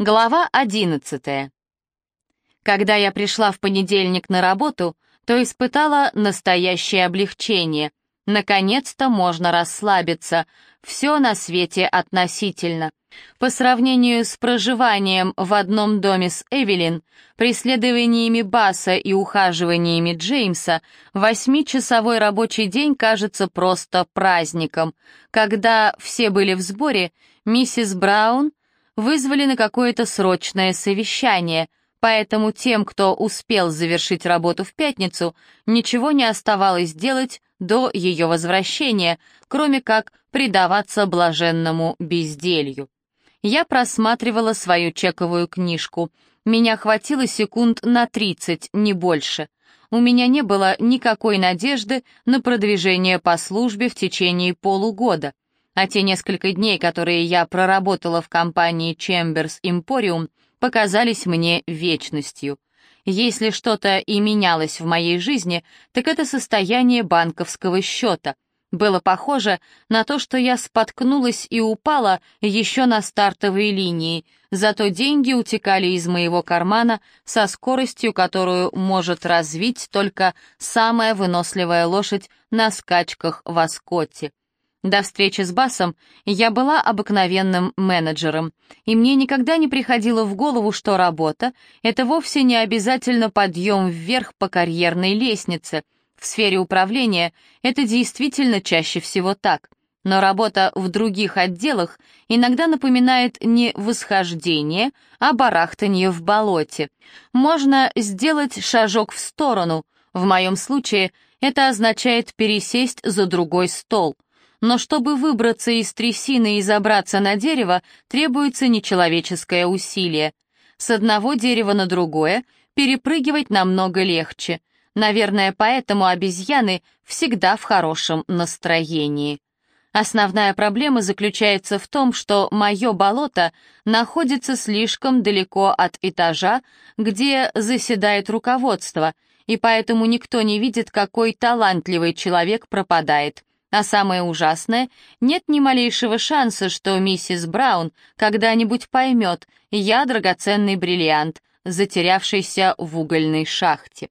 Глава 11. Когда я пришла в понедельник на работу, то испытала настоящее облегчение. Наконец-то можно расслабиться. Все на свете относительно. По сравнению с проживанием в одном доме с Эвелин, преследованиями Баса и ухаживаниями Джеймса, восьмичасовой рабочий день кажется просто праздником. Когда все были в сборе, миссис Браун вызвали на какое-то срочное совещание, поэтому тем, кто успел завершить работу в пятницу, ничего не оставалось делать до ее возвращения, кроме как предаваться блаженному безделью. Я просматривала свою чековую книжку. Меня хватило секунд на 30, не больше. У меня не было никакой надежды на продвижение по службе в течение полугода а те несколько дней, которые я проработала в компании Chambers Emporium, показались мне вечностью. Если что-то и менялось в моей жизни, так это состояние банковского счета. Было похоже на то, что я споткнулась и упала еще на стартовой линии, зато деньги утекали из моего кармана со скоростью, которую может развить только самая выносливая лошадь на скачках в Аскотте. До встречи с Басом я была обыкновенным менеджером, и мне никогда не приходило в голову, что работа — это вовсе не обязательно подъем вверх по карьерной лестнице. В сфере управления это действительно чаще всего так. Но работа в других отделах иногда напоминает не восхождение, а барахтанье в болоте. Можно сделать шажок в сторону. В моем случае это означает пересесть за другой стол — но чтобы выбраться из трясины и забраться на дерево, требуется нечеловеческое усилие. С одного дерева на другое перепрыгивать намного легче. Наверное, поэтому обезьяны всегда в хорошем настроении. Основная проблема заключается в том, что мое болото находится слишком далеко от этажа, где заседает руководство, и поэтому никто не видит, какой талантливый человек пропадает. А самое ужасное, нет ни малейшего шанса, что миссис Браун когда-нибудь поймет, я драгоценный бриллиант, затерявшийся в угольной шахте.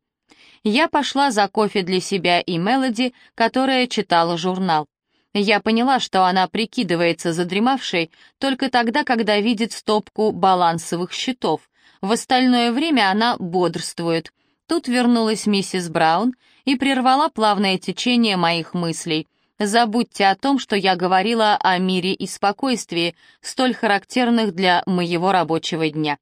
Я пошла за кофе для себя и Мелоди, которая читала журнал. Я поняла, что она прикидывается задремавшей только тогда, когда видит стопку балансовых счетов. В остальное время она бодрствует. Тут вернулась миссис Браун и прервала плавное течение моих мыслей — Забудьте о том, что я говорила о мире и спокойствии, столь характерных для моего рабочего дня.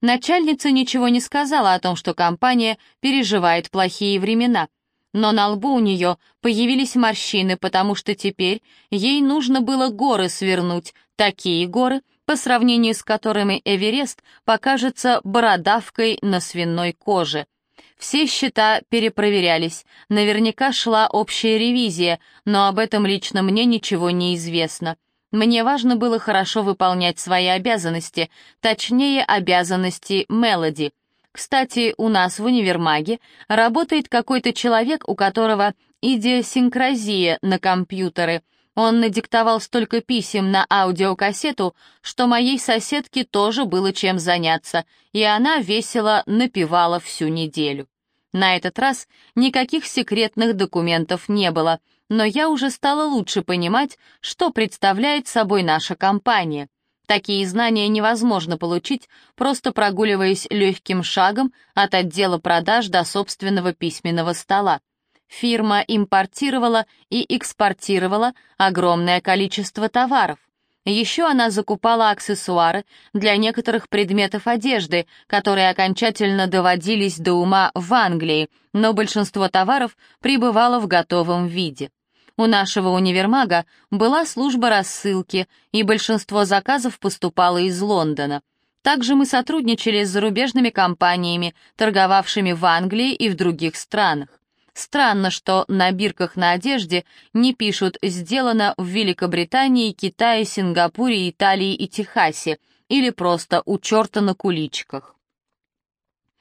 Начальница ничего не сказала о том, что компания переживает плохие времена, но на лбу у нее появились морщины, потому что теперь ей нужно было горы свернуть, такие горы, по сравнению с которыми Эверест покажется бородавкой на свиной коже — все счета перепроверялись, наверняка шла общая ревизия, но об этом лично мне ничего не известно. Мне важно было хорошо выполнять свои обязанности, точнее, обязанности Мелоди. Кстати, у нас в универмаге работает какой-то человек, у которого идиосинкразия на компьютеры. Он надиктовал столько писем на аудиокассету, что моей соседке тоже было чем заняться, и она весело напевала всю неделю. На этот раз никаких секретных документов не было, но я уже стала лучше понимать, что представляет собой наша компания. Такие знания невозможно получить, просто прогуливаясь легким шагом от отдела продаж до собственного письменного стола. Фирма импортировала и экспортировала огромное количество товаров. Еще она закупала аксессуары для некоторых предметов одежды, которые окончательно доводились до ума в Англии, но большинство товаров прибывало в готовом виде. У нашего универмага была служба рассылки, и большинство заказов поступало из Лондона. Также мы сотрудничали с зарубежными компаниями, торговавшими в Англии и в других странах. Странно, что на бирках на одежде не пишут «сделано в Великобритании, Китае, Сингапуре, Италии и Техасе» или просто «у черта на куличках».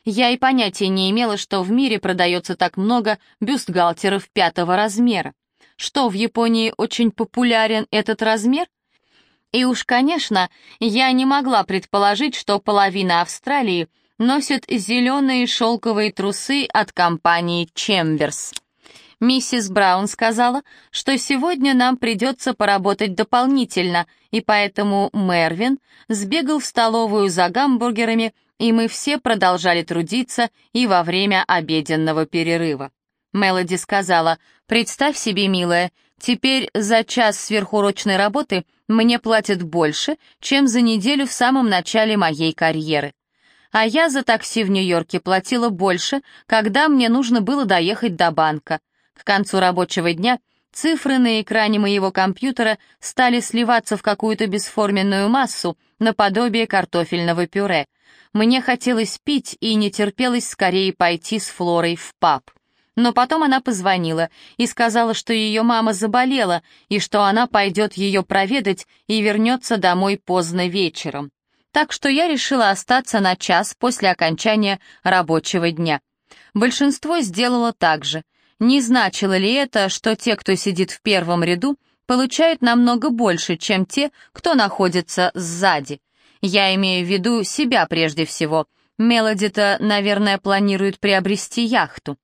Я и понятия не имела, что в мире продается так много бюстгальтеров пятого размера. Что, в Японии очень популярен этот размер? И уж, конечно, я не могла предположить, что половина Австралии носит зеленые шелковые трусы от компании «Чемберс». Миссис Браун сказала, что сегодня нам придется поработать дополнительно, и поэтому Мервин сбегал в столовую за гамбургерами, и мы все продолжали трудиться и во время обеденного перерыва. Мелоди сказала, «Представь себе, милая, теперь за час сверхурочной работы мне платят больше, чем за неделю в самом начале моей карьеры. А я за такси в Нью-Йорке платила больше, когда мне нужно было доехать до банка. К концу рабочего дня цифры на экране моего компьютера стали сливаться в какую-то бесформенную массу, наподобие картофельного пюре. Мне хотелось пить и не терпелось скорее пойти с Флорой в паб. Но потом она позвонила и сказала, что ее мама заболела и что она пойдет ее проведать и вернется домой поздно вечером. Так что я решила остаться на час после окончания рабочего дня. Большинство сделало так же — не значило ли это, что те, кто сидит в первом ряду, получают намного больше, чем те, кто находится сзади? Я имею в виду себя прежде всего. Мелоди-то, наверное, планирует приобрести яхту.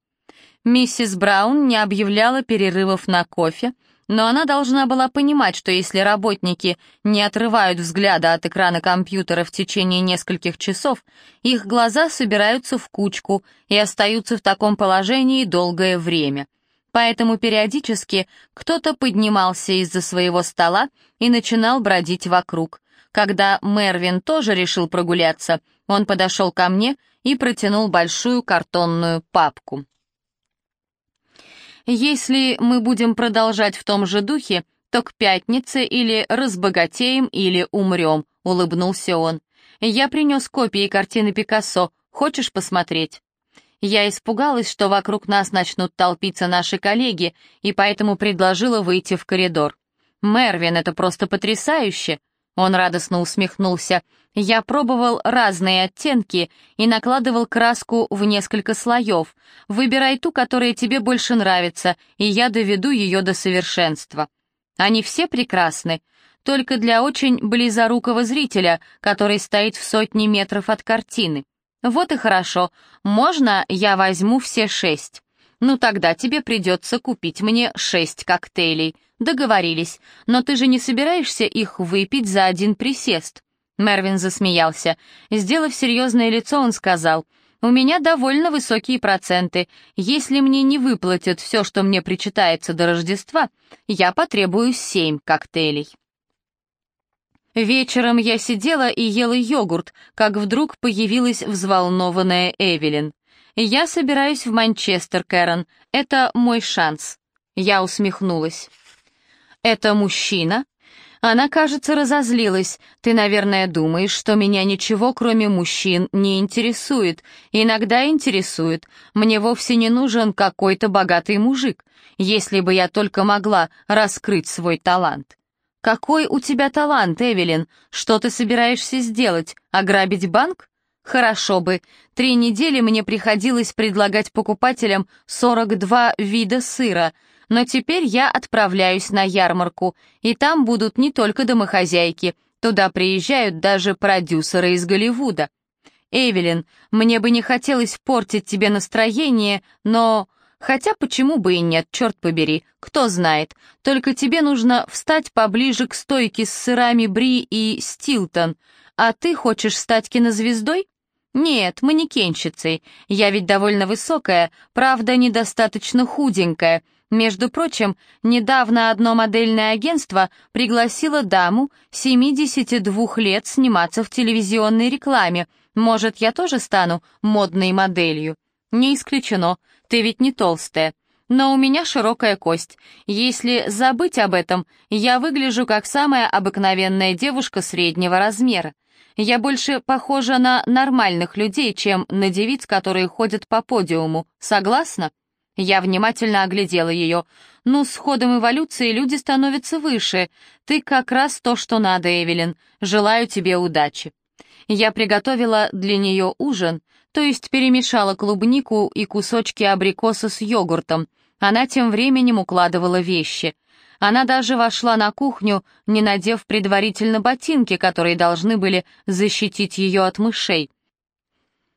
Миссис Браун не объявляла перерывов на кофе, но она должна была понимать, что если работники не отрывают взгляда от экрана компьютера в течение нескольких часов, их глаза собираются в кучку и остаются в таком положении долгое время. Поэтому периодически кто-то поднимался из-за своего стола и начинал бродить вокруг. Когда Мервин тоже решил прогуляться, он подошел ко мне и протянул большую картонную папку. Если мы будем продолжать в том же духе, то к пятнице или разбогатеем, или умрем», — улыбнулся он. «Я принес копии картины Пикассо. Хочешь посмотреть?» Я испугалась, что вокруг нас начнут толпиться наши коллеги, и поэтому предложила выйти в коридор. «Мервин, это просто потрясающе!» Он радостно усмехнулся. Я пробовал разные оттенки и накладывал краску в несколько слоев. Выбирай ту, которая тебе больше нравится, и я доведу ее до совершенства. Они все прекрасны, только для очень близорукого зрителя, который стоит в сотни метров от картины. Вот и хорошо, можно я возьму все шесть? Ну тогда тебе придется купить мне шесть коктейлей. Договорились, но ты же не собираешься их выпить за один присест. Мервин засмеялся. Сделав серьезное лицо, он сказал, «У меня довольно высокие проценты. Если мне не выплатят все, что мне причитается до Рождества, я потребую семь коктейлей». Вечером я сидела и ела йогурт, как вдруг появилась взволнованная Эвелин. «Я собираюсь в Манчестер, Кэрон. Это мой шанс». Я усмехнулась. «Это мужчина?» Она, кажется, разозлилась. Ты, наверное, думаешь, что меня ничего, кроме мужчин, не интересует. Иногда интересует. Мне вовсе не нужен какой-то богатый мужик, если бы я только могла раскрыть свой талант. Какой у тебя талант, Эвелин? Что ты собираешься сделать? Ограбить банк? Хорошо бы. Три недели мне приходилось предлагать покупателям 42 вида сыра — но теперь я отправляюсь на ярмарку, и там будут не только домохозяйки, туда приезжают даже продюсеры из Голливуда. Эвелин, мне бы не хотелось портить тебе настроение, но... Хотя почему бы и нет, черт побери, кто знает. Только тебе нужно встать поближе к стойке с сырами Бри и Стилтон. А ты хочешь стать кинозвездой? Нет, манекенщицей. Я ведь довольно высокая, правда, недостаточно худенькая, между прочим, недавно одно модельное агентство пригласило даму 72 лет сниматься в телевизионной рекламе. Может, я тоже стану модной моделью? Не исключено, ты ведь не толстая. Но у меня широкая кость. Если забыть об этом, я выгляжу как самая обыкновенная девушка среднего размера. Я больше похожа на нормальных людей, чем на девиц, которые ходят по подиуму. Согласна? Я внимательно оглядела ее. «Ну, с ходом эволюции люди становятся выше. Ты как раз то, что надо, Эвелин. Желаю тебе удачи». Я приготовила для нее ужин, то есть перемешала клубнику и кусочки абрикоса с йогуртом. Она тем временем укладывала вещи. Она даже вошла на кухню, не надев предварительно ботинки, которые должны были защитить ее от мышей.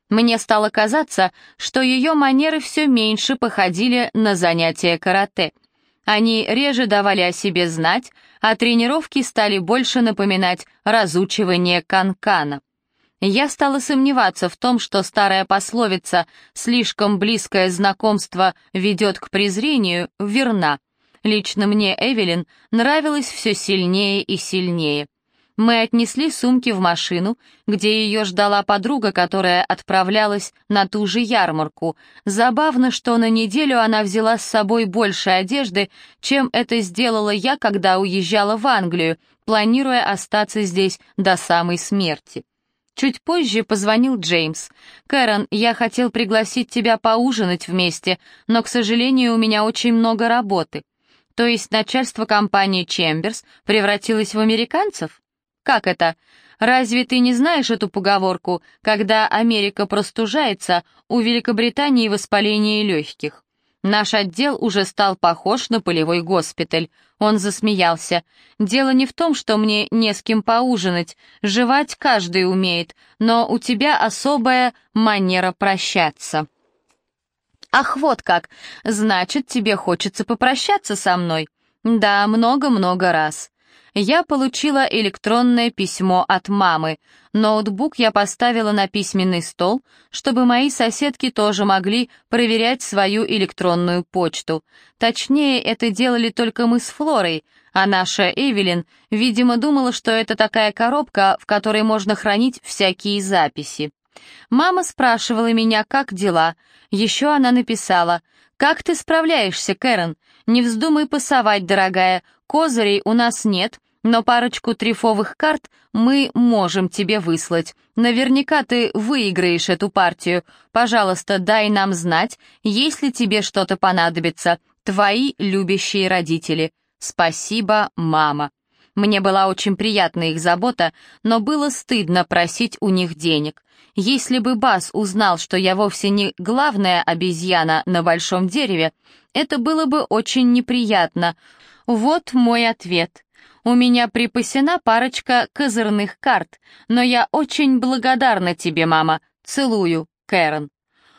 Мне стало казаться, что ее манеры все меньше походили на занятия карате. Они реже давали о себе знать, а тренировки стали больше напоминать разучивание канкана. Я стала сомневаться в том, что старая пословица «слишком близкое знакомство ведет к презрению» верна. Лично мне Эвелин нравилось все сильнее и сильнее. Мы отнесли сумки в машину, где ее ждала подруга, которая отправлялась на ту же ярмарку. Забавно, что на неделю она взяла с собой больше одежды, чем это сделала я, когда уезжала в Англию, планируя остаться здесь до самой смерти. Чуть позже позвонил Джеймс. «Кэрон, я хотел пригласить тебя поужинать вместе, но, к сожалению, у меня очень много работы». «То есть начальство компании Чемберс превратилось в американцев?» «Как это? Разве ты не знаешь эту поговорку, когда Америка простужается, у Великобритании воспаление легких?» Наш отдел уже стал похож на полевой госпиталь. Он засмеялся. «Дело не в том, что мне не с кем поужинать. Жевать каждый умеет, но у тебя особая манера прощаться». «Ах, вот как! Значит, тебе хочется попрощаться со мной?» «Да, много-много раз». Я получила электронное письмо от мамы. Ноутбук я поставила на письменный стол, чтобы мои соседки тоже могли проверять свою электронную почту. Точнее, это делали только мы с Флорой, а наша Эвелин, видимо, думала, что это такая коробка, в которой можно хранить всякие записи. Мама спрашивала меня, как дела. Еще она написала, «Как ты справляешься, Кэрон? Не вздумай пасовать, дорогая, козырей у нас нет, но парочку трифовых карт мы можем тебе выслать. Наверняка ты выиграешь эту партию. Пожалуйста, дай нам знать, если тебе что-то понадобится. Твои любящие родители. Спасибо, мама. Мне была очень приятна их забота, но было стыдно просить у них денег. Если бы Бас узнал, что я вовсе не главная обезьяна на большом дереве, это было бы очень неприятно. Вот мой ответ. У меня припасена парочка козырных карт, но я очень благодарна тебе, мама. Целую, Кэрон.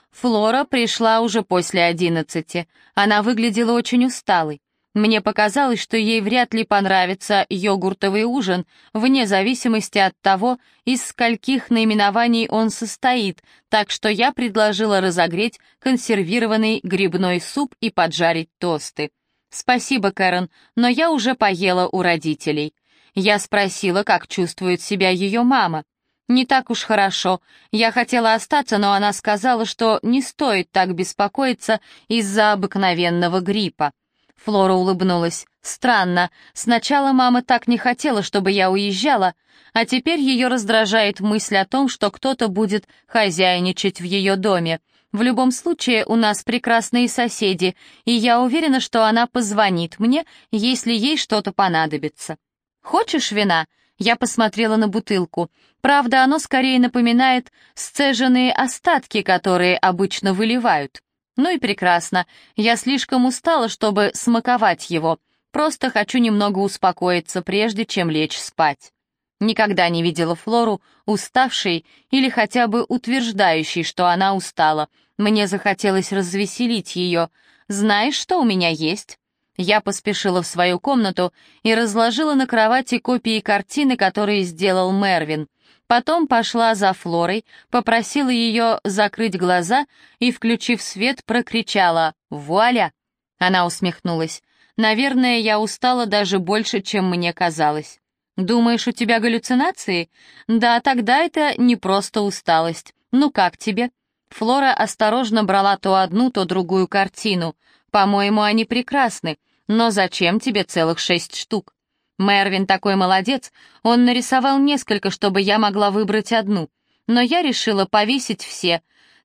Флора пришла уже после одиннадцати. Она выглядела очень усталой. Мне показалось, что ей вряд ли понравится йогуртовый ужин, вне зависимости от того, из скольких наименований он состоит, так что я предложила разогреть консервированный грибной суп и поджарить тосты. «Спасибо, Кэрон, но я уже поела у родителей». Я спросила, как чувствует себя ее мама. «Не так уж хорошо. Я хотела остаться, но она сказала, что не стоит так беспокоиться из-за обыкновенного гриппа». Флора улыбнулась. «Странно. Сначала мама так не хотела, чтобы я уезжала, а теперь ее раздражает мысль о том, что кто-то будет хозяйничать в ее доме. В любом случае, у нас прекрасные соседи, и я уверена, что она позвонит мне, если ей что-то понадобится. Хочешь вина? Я посмотрела на бутылку. Правда, оно скорее напоминает сцеженные остатки, которые обычно выливают. Ну и прекрасно. Я слишком устала, чтобы смаковать его. Просто хочу немного успокоиться, прежде чем лечь спать. Никогда не видела Флору уставшей или хотя бы утверждающей, что она устала. Мне захотелось развеселить ее. «Знаешь, что у меня есть?» Я поспешила в свою комнату и разложила на кровати копии картины, которые сделал Мервин. Потом пошла за Флорой, попросила ее закрыть глаза и, включив свет, прокричала «Вуаля!». Она усмехнулась. «Наверное, я устала даже больше, чем мне казалось». «Думаешь, у тебя галлюцинации?» «Да, тогда это не просто усталость. Ну как тебе?» Флора осторожно брала то одну, то другую картину. «По-моему, они прекрасны. Но зачем тебе целых шесть штук?» Мервин такой молодец, он нарисовал несколько, чтобы я могла выбрать одну. Но я решила повесить все,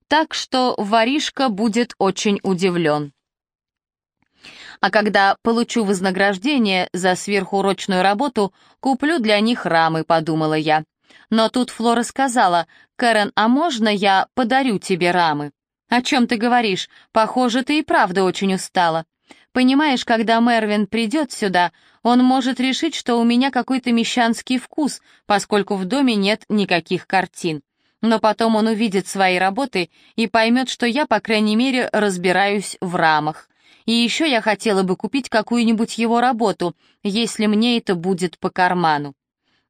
так что воришка будет очень удивлен. А когда получу вознаграждение за сверхурочную работу, куплю для них рамы, подумала я. Но тут Флора сказала, «Кэрен, а можно я подарю тебе рамы?» «О чем ты говоришь? Похоже, ты и правда очень устала». Понимаешь, когда Мервин придет сюда, он может решить, что у меня какой-то мещанский вкус, поскольку в доме нет никаких картин. Но потом он увидит свои работы и поймет, что я, по крайней мере, разбираюсь в рамах. И еще я хотела бы купить какую-нибудь его работу, если мне это будет по карману.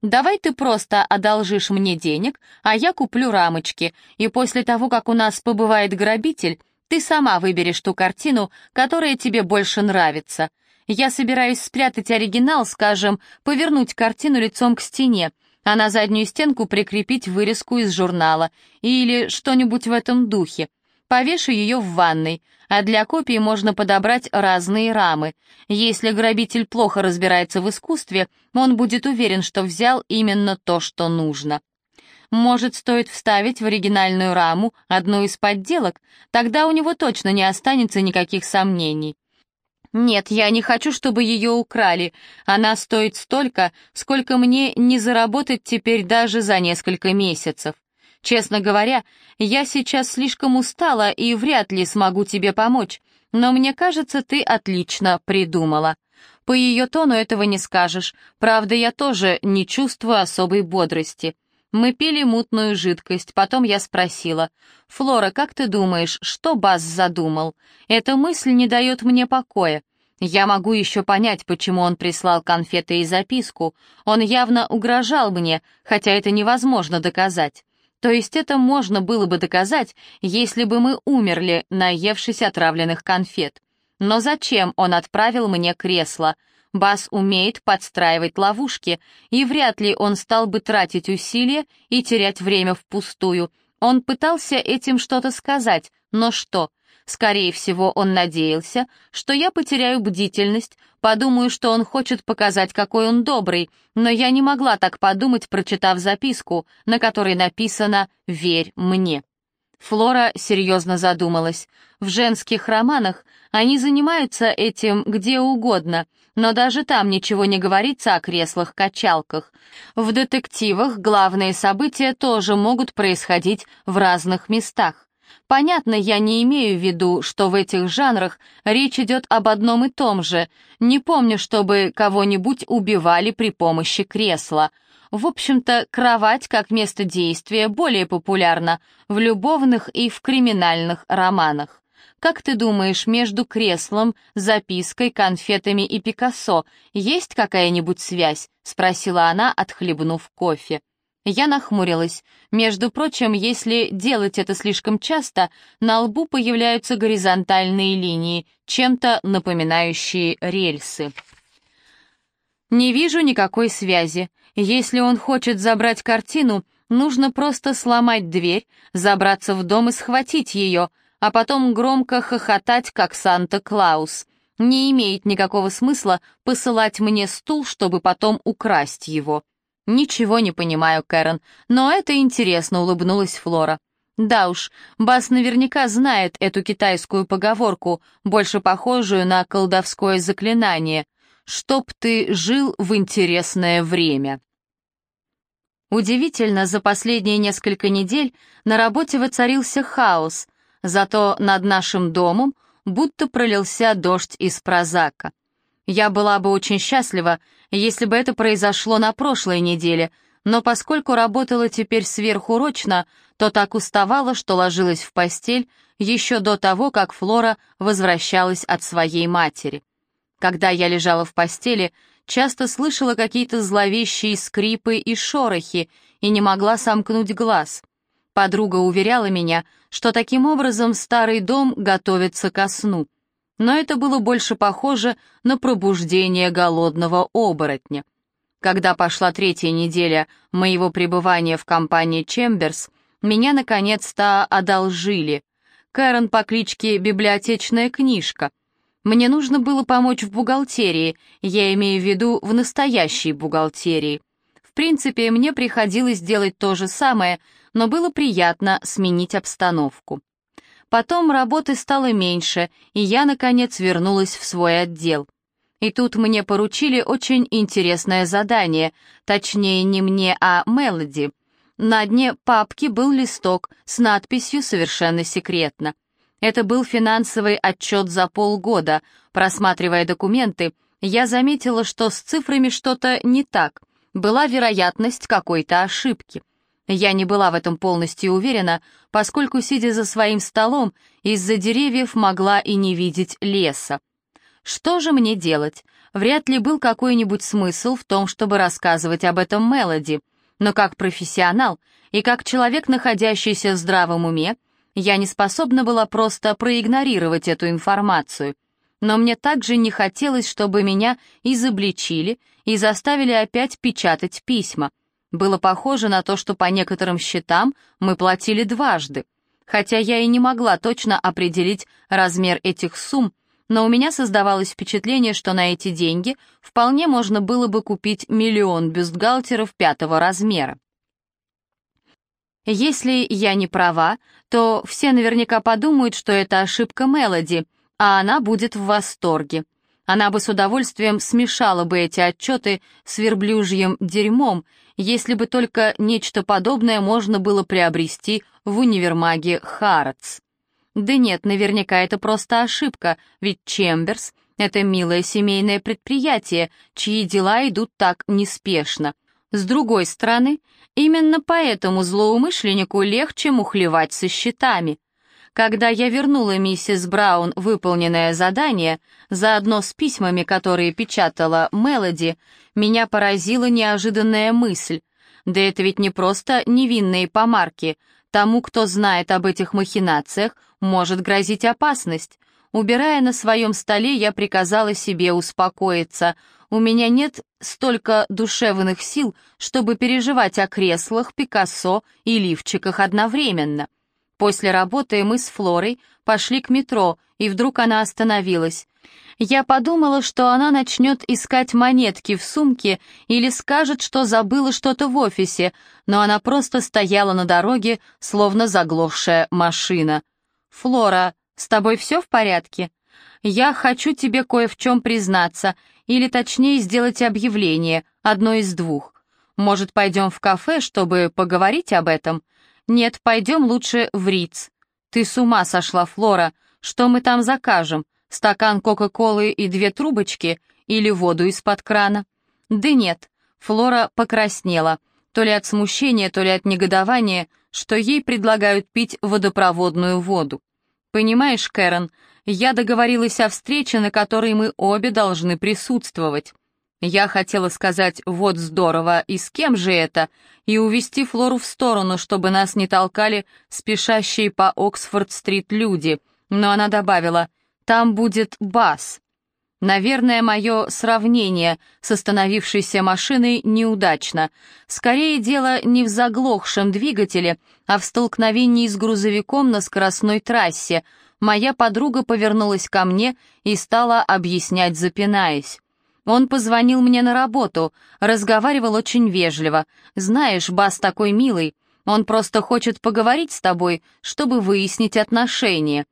Давай ты просто одолжишь мне денег, а я куплю рамочки, и после того, как у нас побывает грабитель, ты сама выберешь ту картину, которая тебе больше нравится. Я собираюсь спрятать оригинал, скажем, повернуть картину лицом к стене, а на заднюю стенку прикрепить вырезку из журнала или что-нибудь в этом духе. Повешу ее в ванной, а для копии можно подобрать разные рамы. Если грабитель плохо разбирается в искусстве, он будет уверен, что взял именно то, что нужно. Может, стоит вставить в оригинальную раму одну из подделок, тогда у него точно не останется никаких сомнений. Нет, я не хочу, чтобы ее украли. Она стоит столько, сколько мне не заработать теперь даже за несколько месяцев. Честно говоря, я сейчас слишком устала и вряд ли смогу тебе помочь, но мне кажется, ты отлично придумала. По ее тону этого не скажешь. Правда, я тоже не чувствую особой бодрости. Мы пили мутную жидкость, потом я спросила, «Флора, как ты думаешь, что Бас задумал? Эта мысль не дает мне покоя. Я могу еще понять, почему он прислал конфеты и записку. Он явно угрожал мне, хотя это невозможно доказать. То есть это можно было бы доказать, если бы мы умерли, наевшись отравленных конфет. Но зачем он отправил мне кресло? Бас умеет подстраивать ловушки, и вряд ли он стал бы тратить усилия и терять время впустую. Он пытался этим что-то сказать, но что? Скорее всего, он надеялся, что я потеряю бдительность, подумаю, что он хочет показать, какой он добрый, но я не могла так подумать, прочитав записку, на которой написано «Верь мне». Флора серьезно задумалась. В женских романах они занимаются этим где угодно, но даже там ничего не говорится о креслах-качалках. В детективах главные события тоже могут происходить в разных местах. Понятно, я не имею в виду, что в этих жанрах речь идет об одном и том же. Не помню, чтобы кого-нибудь убивали при помощи кресла. В общем-то, кровать как место действия более популярна в любовных и в криминальных романах. Как ты думаешь, между креслом, запиской, конфетами и Пикассо есть какая-нибудь связь? спросила она, отхлебнув кофе. Я нахмурилась. Между прочим, если делать это слишком часто, на лбу появляются горизонтальные линии, чем-то напоминающие рельсы. Не вижу никакой связи. Если он хочет забрать картину, нужно просто сломать дверь, забраться в дом и схватить ее, а потом громко хохотать, как Санта-Клаус. Не имеет никакого смысла посылать мне стул, чтобы потом украсть его. «Ничего не понимаю, Кэрон, но это интересно», — улыбнулась Флора. «Да уж, Бас наверняка знает эту китайскую поговорку, больше похожую на колдовское заклинание. «Чтоб ты жил в интересное время». Удивительно, за последние несколько недель на работе воцарился хаос, зато над нашим домом будто пролился дождь из прозака. Я была бы очень счастлива, если бы это произошло на прошлой неделе, но поскольку работала теперь сверхурочно, то так уставала, что ложилась в постель еще до того, как Флора возвращалась от своей матери. Когда я лежала в постели, часто слышала какие-то зловещие скрипы и шорохи и не могла сомкнуть глаз. Подруга уверяла меня, что таким образом старый дом готовится ко сну но это было больше похоже на пробуждение голодного оборотня. Когда пошла третья неделя моего пребывания в компании Чемберс, меня наконец-то одолжили. Кэрон по кличке Библиотечная книжка. Мне нужно было помочь в бухгалтерии, я имею в виду в настоящей бухгалтерии. В принципе, мне приходилось делать то же самое, но было приятно сменить обстановку. Потом работы стало меньше, и я, наконец, вернулась в свой отдел. И тут мне поручили очень интересное задание, точнее не мне, а Мелоди. На дне папки был листок с надписью «Совершенно секретно». Это был финансовый отчет за полгода. Просматривая документы, я заметила, что с цифрами что-то не так. Была вероятность какой-то ошибки. Я не была в этом полностью уверена, поскольку, сидя за своим столом, из-за деревьев могла и не видеть леса. Что же мне делать? Вряд ли был какой-нибудь смысл в том, чтобы рассказывать об этом Мелоди, но как профессионал и как человек, находящийся в здравом уме, я не способна была просто проигнорировать эту информацию. Но мне также не хотелось, чтобы меня изобличили и заставили опять печатать письма. Было похоже на то, что по некоторым счетам мы платили дважды. Хотя я и не могла точно определить размер этих сумм, но у меня создавалось впечатление, что на эти деньги вполне можно было бы купить миллион бюстгальтеров пятого размера. Если я не права, то все наверняка подумают, что это ошибка Мелоди, а она будет в восторге. Она бы с удовольствием смешала бы эти отчеты с верблюжьим дерьмом, если бы только нечто подобное можно было приобрести в универмаге Харатс. Да нет, наверняка это просто ошибка, ведь Чемберс — это милое семейное предприятие, чьи дела идут так неспешно. С другой стороны, именно поэтому злоумышленнику легче мухлевать со счетами. Когда я вернула миссис Браун выполненное задание, заодно с письмами, которые печатала Мелоди, меня поразила неожиданная мысль. Да это ведь не просто невинные помарки. Тому, кто знает об этих махинациях, может грозить опасность. Убирая на своем столе, я приказала себе успокоиться. У меня нет столько душевных сил, чтобы переживать о креслах, Пикассо и лифчиках одновременно. После работы мы с Флорой пошли к метро, и вдруг она остановилась. Я подумала, что она начнет искать монетки в сумке или скажет, что забыла что-то в офисе, но она просто стояла на дороге, словно заглохшая машина. «Флора, с тобой все в порядке? Я хочу тебе кое в чем признаться, или точнее сделать объявление, одно из двух. Может, пойдем в кафе, чтобы поговорить об этом? Нет, пойдем лучше в Риц. Ты с ума сошла, Флора. Что мы там закажем? Стакан Кока-Колы и две трубочки? Или воду из-под крана? Да нет. Флора покраснела. То ли от смущения, то ли от негодования — что ей предлагают пить водопроводную воду. Понимаешь, Кэрон, я договорилась о встрече, на которой мы обе должны присутствовать. Я хотела сказать «вот здорово, и с кем же это?» и увести Флору в сторону, чтобы нас не толкали спешащие по Оксфорд-стрит люди, но она добавила «там будет бас». Наверное, мое сравнение с остановившейся машиной неудачно. Скорее дело не в заглохшем двигателе, а в столкновении с грузовиком на скоростной трассе. Моя подруга повернулась ко мне и стала объяснять, запинаясь. Он позвонил мне на работу, разговаривал очень вежливо. «Знаешь, Бас такой милый, он просто хочет поговорить с тобой, чтобы выяснить отношения».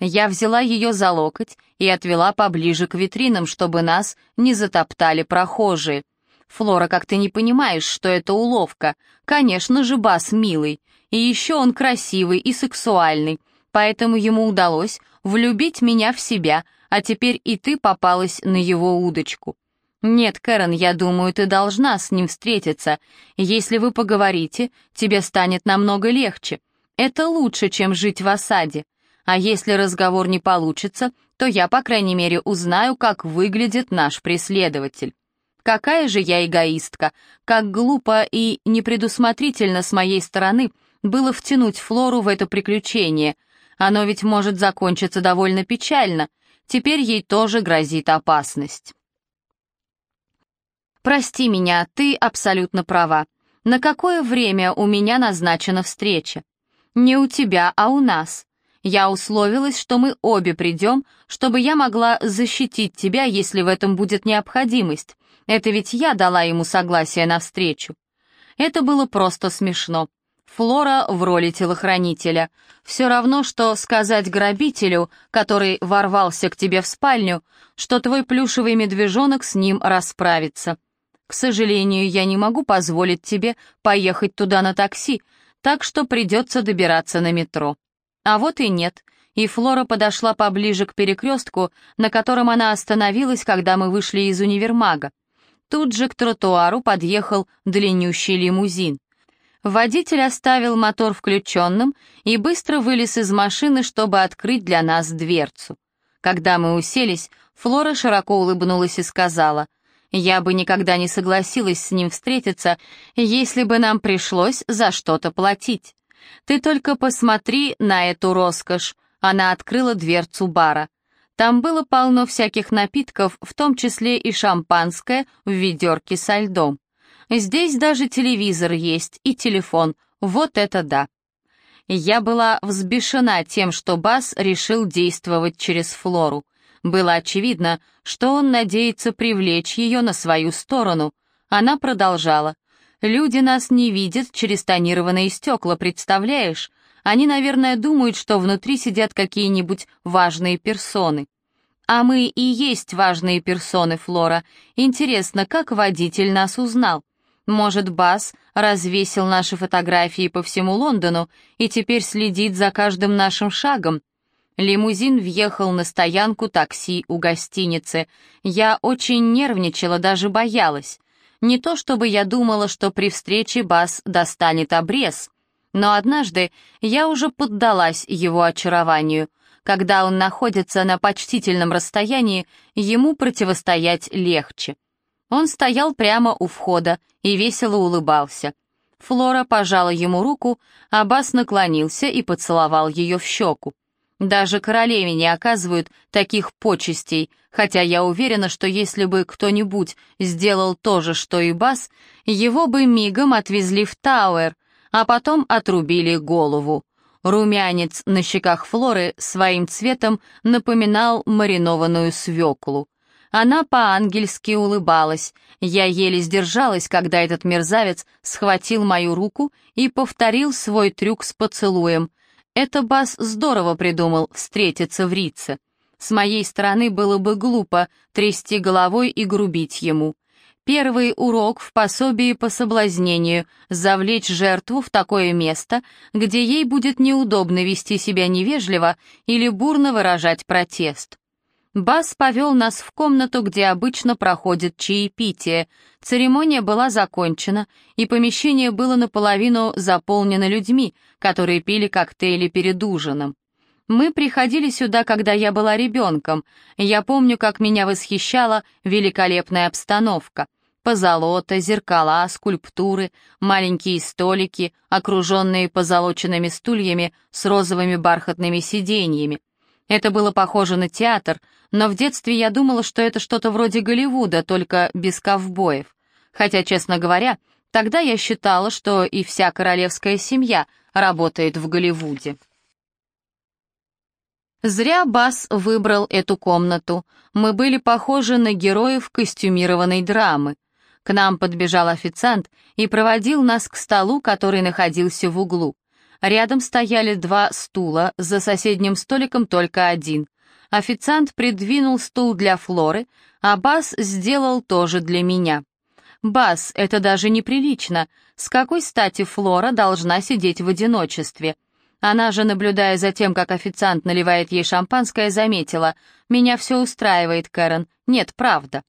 Я взяла ее за локоть и отвела поближе к витринам, чтобы нас не затоптали прохожие. «Флора, как ты не понимаешь, что это уловка? Конечно же, Бас милый. И еще он красивый и сексуальный, поэтому ему удалось влюбить меня в себя, а теперь и ты попалась на его удочку». «Нет, Кэрон, я думаю, ты должна с ним встретиться. Если вы поговорите, тебе станет намного легче. Это лучше, чем жить в осаде. А если разговор не получится, то я, по крайней мере, узнаю, как выглядит наш преследователь. Какая же я эгоистка, как глупо и непредусмотрительно с моей стороны было втянуть Флору в это приключение. Оно ведь может закончиться довольно печально. Теперь ей тоже грозит опасность. «Прости меня, ты абсолютно права. На какое время у меня назначена встреча? Не у тебя, а у нас. Я условилась, что мы обе придем, чтобы я могла защитить тебя, если в этом будет необходимость. Это ведь я дала ему согласие на встречу. Это было просто смешно. Флора в роли телохранителя. Все равно, что сказать грабителю, который ворвался к тебе в спальню, что твой плюшевый медвежонок с ним расправится. К сожалению, я не могу позволить тебе поехать туда на такси, так что придется добираться на метро. А вот и нет. и Флора подошла поближе к перекрестку, на котором она остановилась, когда мы вышли из универмага. Тут же к тротуару подъехал длиннющий лимузин. Водитель оставил мотор включенным и быстро вылез из машины, чтобы открыть для нас дверцу. Когда мы уселись, Флора широко улыбнулась и сказала, «Я бы никогда не согласилась с ним встретиться, если бы нам пришлось за что-то платить. Ты только посмотри на эту роскошь». Она открыла дверцу бара. Там было полно всяких напитков, в том числе и шампанское в ведерке со льдом. Здесь даже телевизор есть и телефон. Вот это да. Я была взбешена тем, что Бас решил действовать через Флору. Было очевидно, что он надеется привлечь ее на свою сторону. Она продолжала. «Люди нас не видят через тонированные стекла, представляешь? Они, наверное, думают, что внутри сидят какие-нибудь важные персоны». «А мы и есть важные персоны, Флора. Интересно, как водитель нас узнал?» Может, Бас развесил наши фотографии по всему Лондону и теперь следит за каждым нашим шагом. Лимузин въехал на стоянку такси у гостиницы. Я очень нервничала, даже боялась. Не то чтобы я думала, что при встрече Бас достанет обрез, но однажды я уже поддалась его очарованию. Когда он находится на почтительном расстоянии, ему противостоять легче. Он стоял прямо у входа и весело улыбался. Флора пожала ему руку, а Бас наклонился и поцеловал ее в щеку. Даже королеве не оказывают таких почестей, хотя я уверена, что если бы кто-нибудь сделал то же, что и Бас, его бы мигом отвезли в Тауэр, а потом отрубили голову. Румянец на щеках Флоры своим цветом напоминал маринованную свеклу. Она по-ангельски улыбалась. Я еле сдержалась, когда этот мерзавец схватил мою руку и повторил свой трюк с поцелуем. Это Бас здорово придумал встретиться в Рице. С моей стороны было бы глупо трясти головой и грубить ему. Первый урок в пособии по соблазнению — завлечь жертву в такое место, где ей будет неудобно вести себя невежливо или бурно выражать протест. Бас повел нас в комнату, где обычно проходит чаепитие. Церемония была закончена, и помещение было наполовину заполнено людьми, которые пили коктейли перед ужином. Мы приходили сюда, когда я была ребенком. Я помню, как меня восхищала великолепная обстановка. Позолота, зеркала, скульптуры, маленькие столики, окруженные позолоченными стульями с розовыми бархатными сиденьями. Это было похоже на театр, но в детстве я думала, что это что-то вроде Голливуда, только без ковбоев. Хотя, честно говоря, тогда я считала, что и вся королевская семья работает в Голливуде. Зря Бас выбрал эту комнату. Мы были похожи на героев костюмированной драмы. К нам подбежал официант и проводил нас к столу, который находился в углу. Рядом стояли два стула, за соседним столиком только один. Официант придвинул стул для Флоры, а Бас сделал тоже для меня. «Бас, это даже неприлично. С какой стати Флора должна сидеть в одиночестве?» Она же, наблюдая за тем, как официант наливает ей шампанское, заметила, «Меня все устраивает, Кэрон. Нет, правда».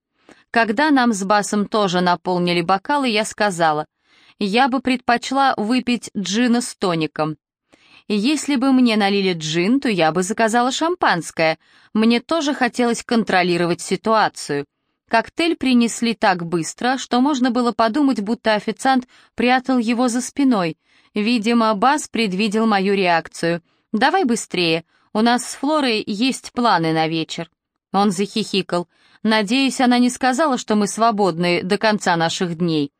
Когда нам с Басом тоже наполнили бокалы, я сказала, я бы предпочла выпить джина с тоником. Если бы мне налили джин, то я бы заказала шампанское. Мне тоже хотелось контролировать ситуацию. Коктейль принесли так быстро, что можно было подумать, будто официант прятал его за спиной. Видимо, Бас предвидел мою реакцию. «Давай быстрее, у нас с Флорой есть планы на вечер». Он захихикал. «Надеюсь, она не сказала, что мы свободны до конца наших дней».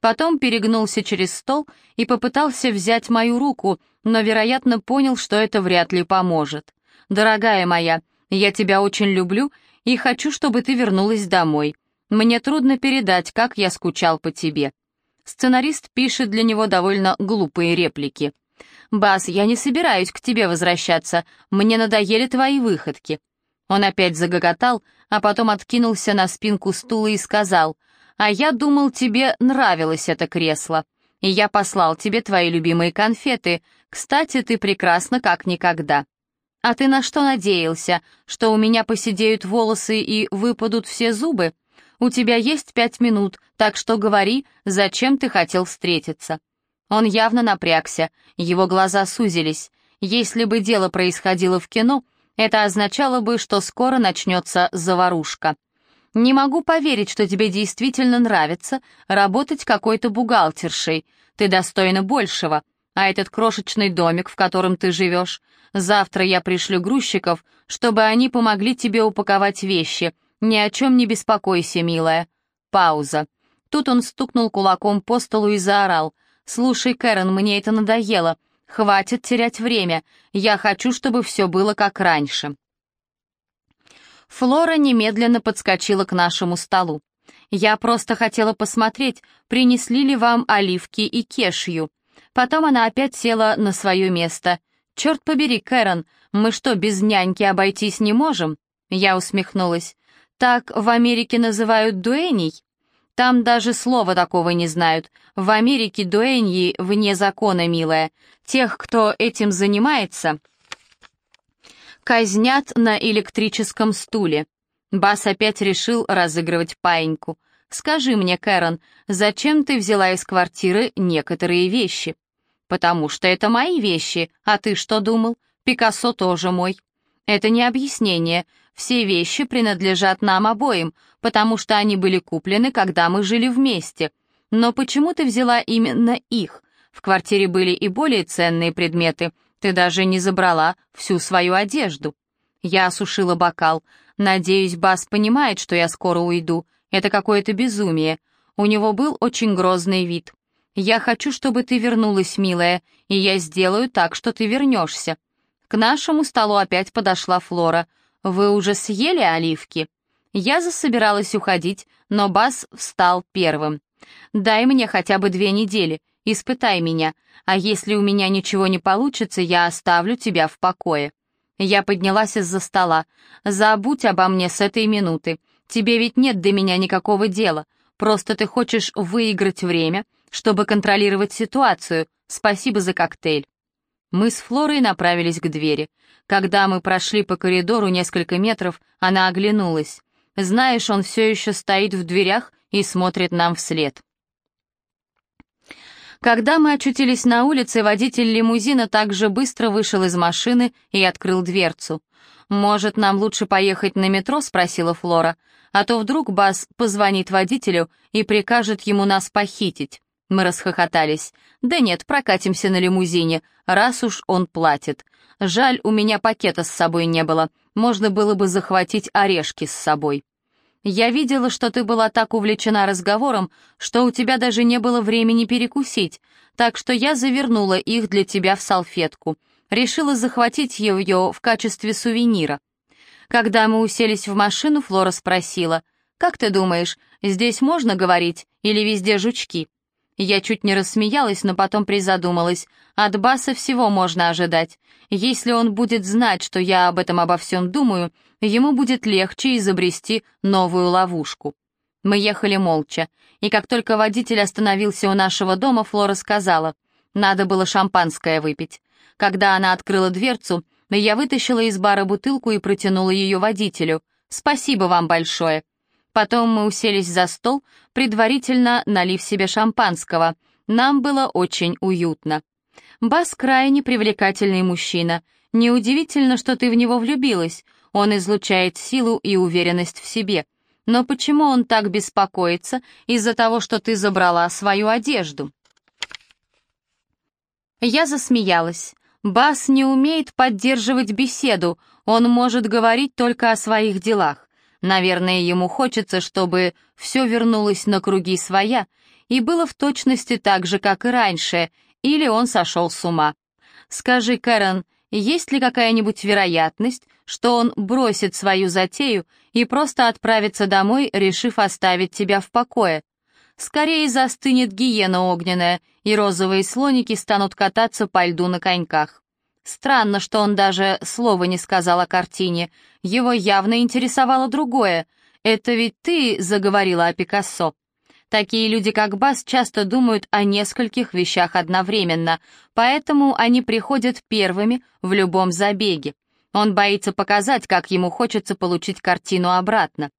Потом перегнулся через стол и попытался взять мою руку, но, вероятно, понял, что это вряд ли поможет. «Дорогая моя, я тебя очень люблю и хочу, чтобы ты вернулась домой. Мне трудно передать, как я скучал по тебе». Сценарист пишет для него довольно глупые реплики. «Бас, я не собираюсь к тебе возвращаться, мне надоели твои выходки». Он опять загоготал, а потом откинулся на спинку стула и сказал — а я думал, тебе нравилось это кресло. И я послал тебе твои любимые конфеты. Кстати, ты прекрасна как никогда». «А ты на что надеялся? Что у меня посидеют волосы и выпадут все зубы? У тебя есть пять минут, так что говори, зачем ты хотел встретиться». Он явно напрягся, его глаза сузились. Если бы дело происходило в кино, это означало бы, что скоро начнется заварушка. «Не могу поверить, что тебе действительно нравится работать какой-то бухгалтершей. Ты достойна большего. А этот крошечный домик, в котором ты живешь, завтра я пришлю грузчиков, чтобы они помогли тебе упаковать вещи. Ни о чем не беспокойся, милая». Пауза. Тут он стукнул кулаком по столу и заорал. «Слушай, Кэрон, мне это надоело. Хватит терять время. Я хочу, чтобы все было как раньше». Флора немедленно подскочила к нашему столу. «Я просто хотела посмотреть, принесли ли вам оливки и кешью». Потом она опять села на свое место. «Черт побери, Кэрон, мы что, без няньки обойтись не можем?» Я усмехнулась. «Так в Америке называют дуэней?» Там даже слова такого не знают. В Америке дуэньи вне закона, милая. Тех, кто этим занимается, казнят на электрическом стуле. Бас опять решил разыгрывать паиньку. «Скажи мне, Кэрон, зачем ты взяла из квартиры некоторые вещи?» «Потому что это мои вещи, а ты что думал? Пикассо тоже мой». «Это не объяснение. Все вещи принадлежат нам обоим, потому что они были куплены, когда мы жили вместе. Но почему ты взяла именно их? В квартире были и более ценные предметы. Ты даже не забрала всю свою одежду. Я осушила бокал. Надеюсь, Бас понимает, что я скоро уйду. Это какое-то безумие. У него был очень грозный вид. Я хочу, чтобы ты вернулась, милая, и я сделаю так, что ты вернешься. К нашему столу опять подошла Флора. «Вы уже съели оливки?» Я засобиралась уходить, но Бас встал первым. «Дай мне хотя бы две недели, испытай меня, а если у меня ничего не получится, я оставлю тебя в покое». Я поднялась из-за стола. «Забудь обо мне с этой минуты. Тебе ведь нет до меня никакого дела. Просто ты хочешь выиграть время, чтобы контролировать ситуацию. Спасибо за коктейль». Мы с Флорой направились к двери. Когда мы прошли по коридору несколько метров, она оглянулась. Знаешь, он все еще стоит в дверях и смотрит нам вслед. Когда мы очутились на улице, водитель лимузина также быстро вышел из машины и открыл дверцу. «Может, нам лучше поехать на метро?» — спросила Флора. «А то вдруг Бас позвонит водителю и прикажет ему нас похитить». Мы расхохотались. «Да нет, прокатимся на лимузине, раз уж он платит. Жаль, у меня пакета с собой не было. Можно было бы захватить орешки с собой». «Я видела, что ты была так увлечена разговором, что у тебя даже не было времени перекусить, так что я завернула их для тебя в салфетку. Решила захватить ее в качестве сувенира». Когда мы уселись в машину, Флора спросила, «Как ты думаешь, здесь можно говорить или везде жучки?» Я чуть не рассмеялась, но потом призадумалась. От Баса всего можно ожидать. Если он будет знать, что я об этом обо всем думаю, ему будет легче изобрести новую ловушку. Мы ехали молча, и как только водитель остановился у нашего дома, Флора сказала, надо было шампанское выпить. Когда она открыла дверцу, я вытащила из бара бутылку и протянула ее водителю. «Спасибо вам большое». Потом мы уселись за стол, предварительно налив себе шампанского. Нам было очень уютно. Бас крайне привлекательный мужчина. Неудивительно, что ты в него влюбилась. Он излучает силу и уверенность в себе. Но почему он так беспокоится из-за того, что ты забрала свою одежду? Я засмеялась. Бас не умеет поддерживать беседу, он может говорить только о своих делах. Наверное, ему хочется, чтобы все вернулось на круги своя, и было в точности так же, как и раньше, или он сошел с ума. Скажи, Кэрон, есть ли какая-нибудь вероятность, что он бросит свою затею и просто отправится домой, решив оставить тебя в покое? Скорее застынет гиена огненная, и розовые слоники станут кататься по льду на коньках. Странно, что он даже слова не сказал о картине. Его явно интересовало другое. «Это ведь ты заговорила о Пикассо». Такие люди, как Бас, часто думают о нескольких вещах одновременно, поэтому они приходят первыми в любом забеге. Он боится показать, как ему хочется получить картину обратно.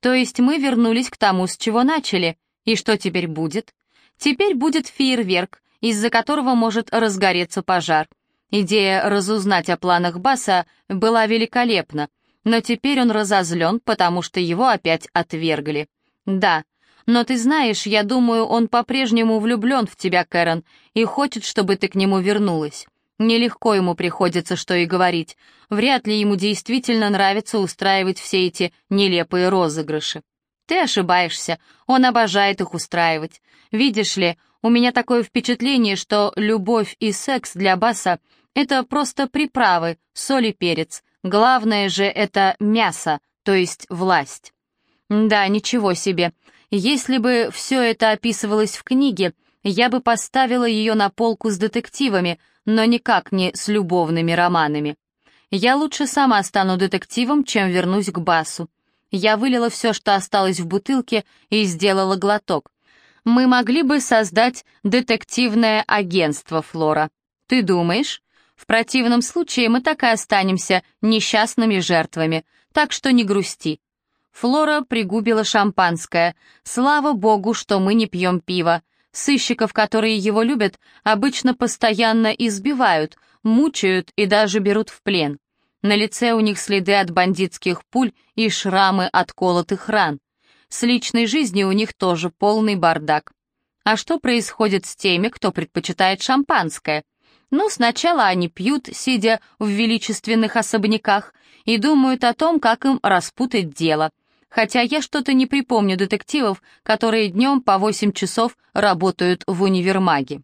То есть мы вернулись к тому, с чего начали. И что теперь будет? Теперь будет фейерверк, из-за которого может разгореться пожар. Идея разузнать о планах Баса была великолепна, но теперь он разозлен, потому что его опять отвергли. Да, но ты знаешь, я думаю, он по-прежнему влюблен в тебя, Кэрон, и хочет, чтобы ты к нему вернулась. Нелегко ему приходится, что и говорить. Вряд ли ему действительно нравится устраивать все эти нелепые розыгрыши. Ты ошибаешься, он обожает их устраивать. Видишь ли, у меня такое впечатление, что любовь и секс для Баса — это просто приправы, соль и перец. Главное же это мясо, то есть власть. Да, ничего себе. Если бы все это описывалось в книге, я бы поставила ее на полку с детективами, но никак не с любовными романами. Я лучше сама стану детективом, чем вернусь к Басу. Я вылила все, что осталось в бутылке, и сделала глоток. Мы могли бы создать детективное агентство, Флора. Ты думаешь? В противном случае мы так и останемся несчастными жертвами, так что не грусти. Флора пригубила шампанское. Слава богу, что мы не пьем пиво. Сыщиков, которые его любят, обычно постоянно избивают, мучают и даже берут в плен. На лице у них следы от бандитских пуль и шрамы от колотых ран. С личной жизнью у них тоже полный бардак. А что происходит с теми, кто предпочитает шампанское? Ну, сначала они пьют, сидя в величественных особняках, и думают о том, как им распутать дело — хотя я что-то не припомню детективов, которые днем по 8 часов работают в универмаге.